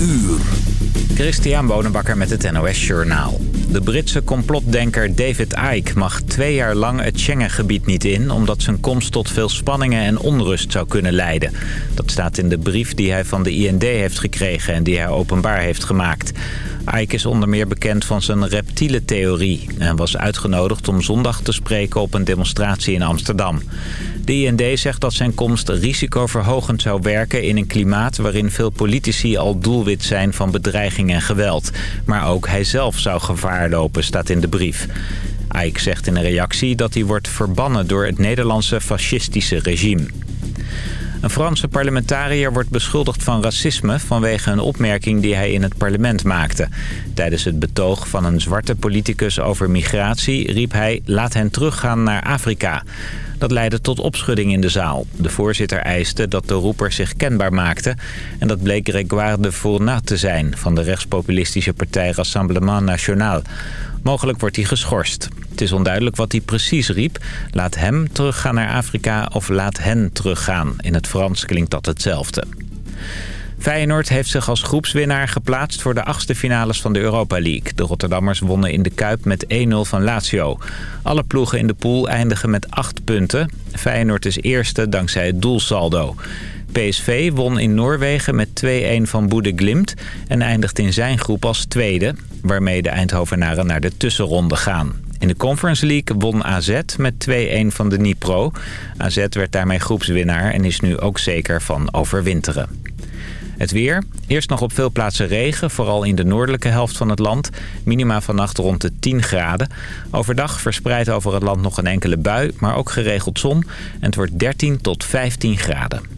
uur. Christian Bonenbakker met het NOS Journaal. De Britse complotdenker David Icke mag twee jaar lang het Schengengebied niet in... omdat zijn komst tot veel spanningen en onrust zou kunnen leiden. Dat staat in de brief die hij van de IND heeft gekregen en die hij openbaar heeft gemaakt. Icke is onder meer bekend van zijn reptiele theorie... en was uitgenodigd om zondag te spreken op een demonstratie in Amsterdam. De IND zegt dat zijn komst risicoverhogend zou werken in een klimaat... waarin veel politici al doelwit zijn van bedreiging en geweld. Maar ook hij zelf zou gevaar lopen, staat in de brief. Ike zegt in een reactie dat hij wordt verbannen door het Nederlandse fascistische regime. Een Franse parlementariër wordt beschuldigd van racisme... vanwege een opmerking die hij in het parlement maakte. Tijdens het betoog van een zwarte politicus over migratie... riep hij laat hen teruggaan naar Afrika. Dat leidde tot opschudding in de zaal. De voorzitter eiste dat de roeper zich kenbaar maakte. En dat bleek Grégoire de Fournat te zijn... van de rechtspopulistische partij Rassemblement National. Mogelijk wordt hij geschorst. Het is onduidelijk wat hij precies riep. Laat hem teruggaan naar Afrika of laat hen teruggaan. In het Frans klinkt dat hetzelfde. Feyenoord heeft zich als groepswinnaar geplaatst voor de achtste finales van de Europa League. De Rotterdammers wonnen in de Kuip met 1-0 van Lazio. Alle ploegen in de pool eindigen met 8 punten. Feyenoord is eerste dankzij het doelsaldo. PSV won in Noorwegen met 2-1 van Boede Glimt en eindigt in zijn groep als tweede, waarmee de Eindhovenaren naar de tussenronde gaan. In de Conference League won AZ met 2-1 van de Nipro. AZ werd daarmee groepswinnaar en is nu ook zeker van overwinteren. Het weer. Eerst nog op veel plaatsen regen, vooral in de noordelijke helft van het land. Minima vannacht rond de 10 graden. Overdag verspreid over het land nog een enkele bui, maar ook geregeld zon. En het wordt 13 tot 15 graden.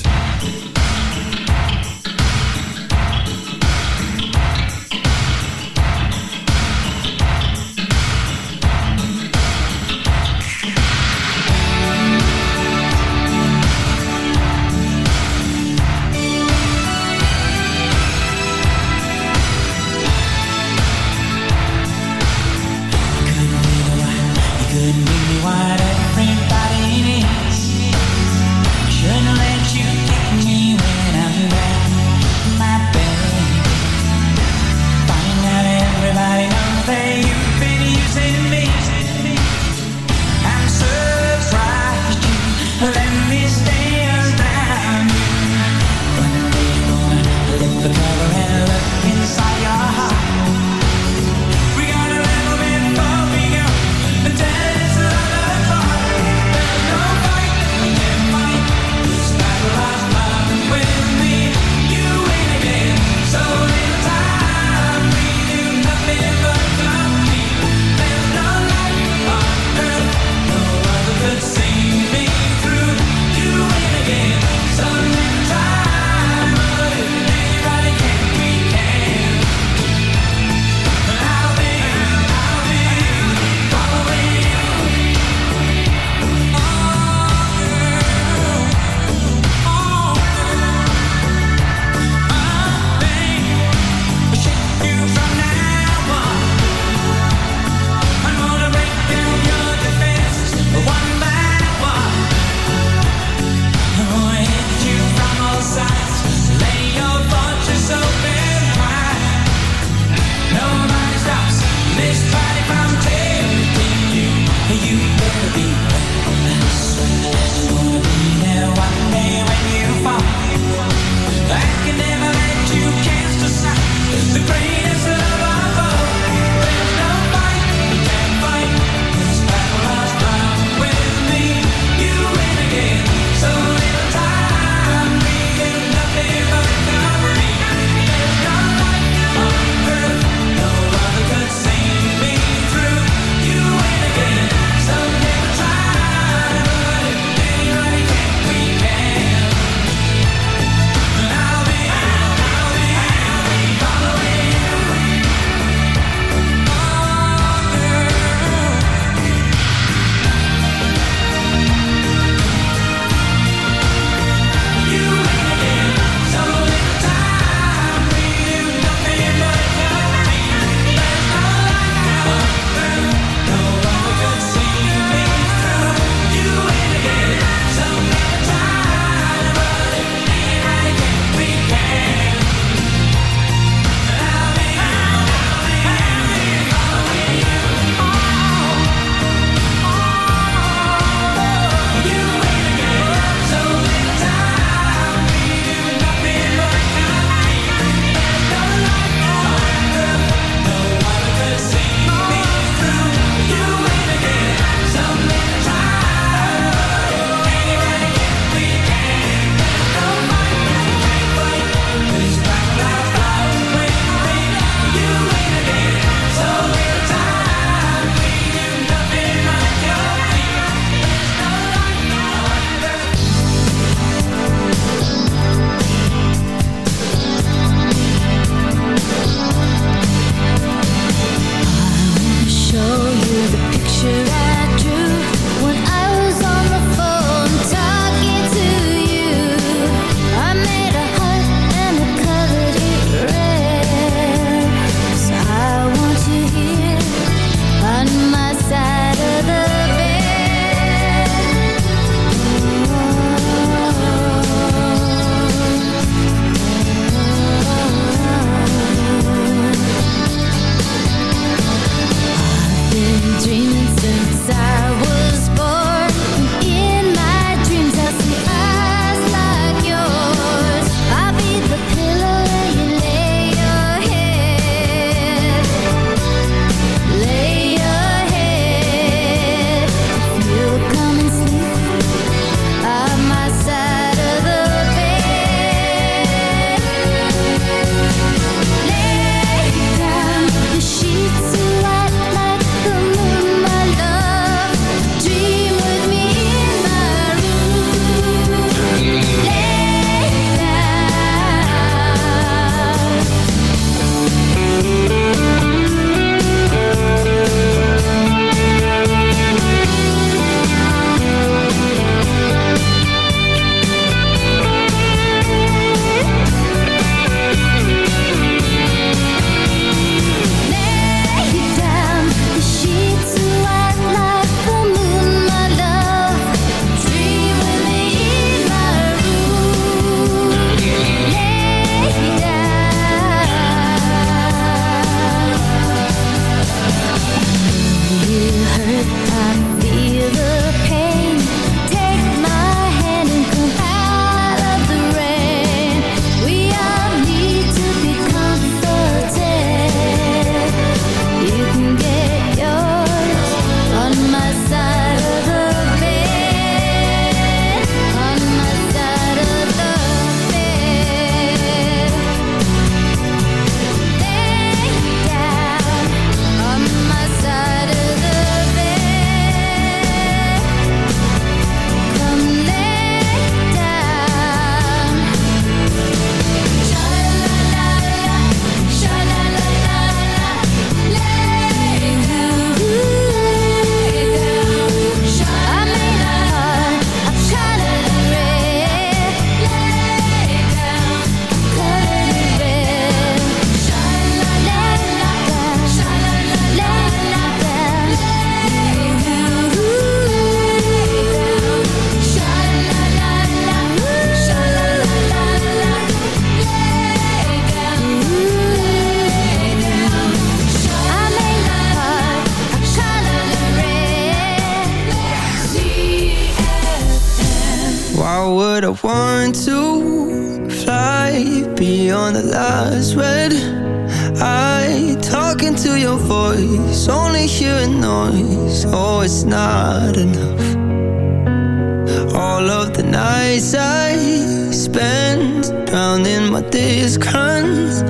drowning my days content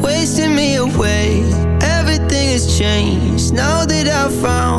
wasting me away. Everything has changed now that I found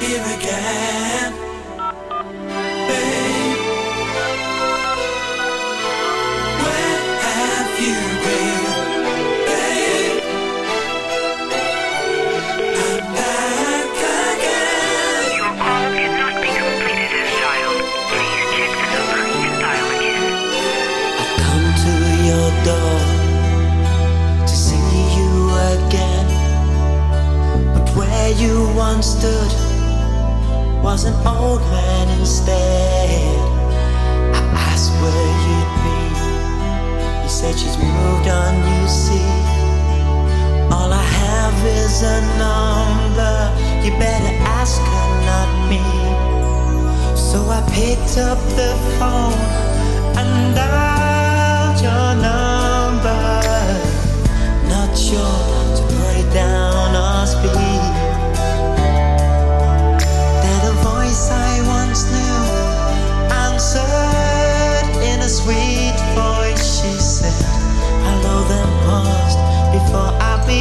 here again. Where have you been? I'm back again. Your call cannot be completed as dialed. Please check the number and dial again. I've come to your door to see you again. But where you once stood was an old man instead. I, asked where you'd be. You said she's moved on, you see. All I have is a number. You better ask her, not me. So I picked up the phone and dialed your number. Not sure to put it down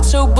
niet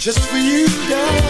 just for you, girl.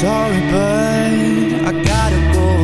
sorry, but I gotta go.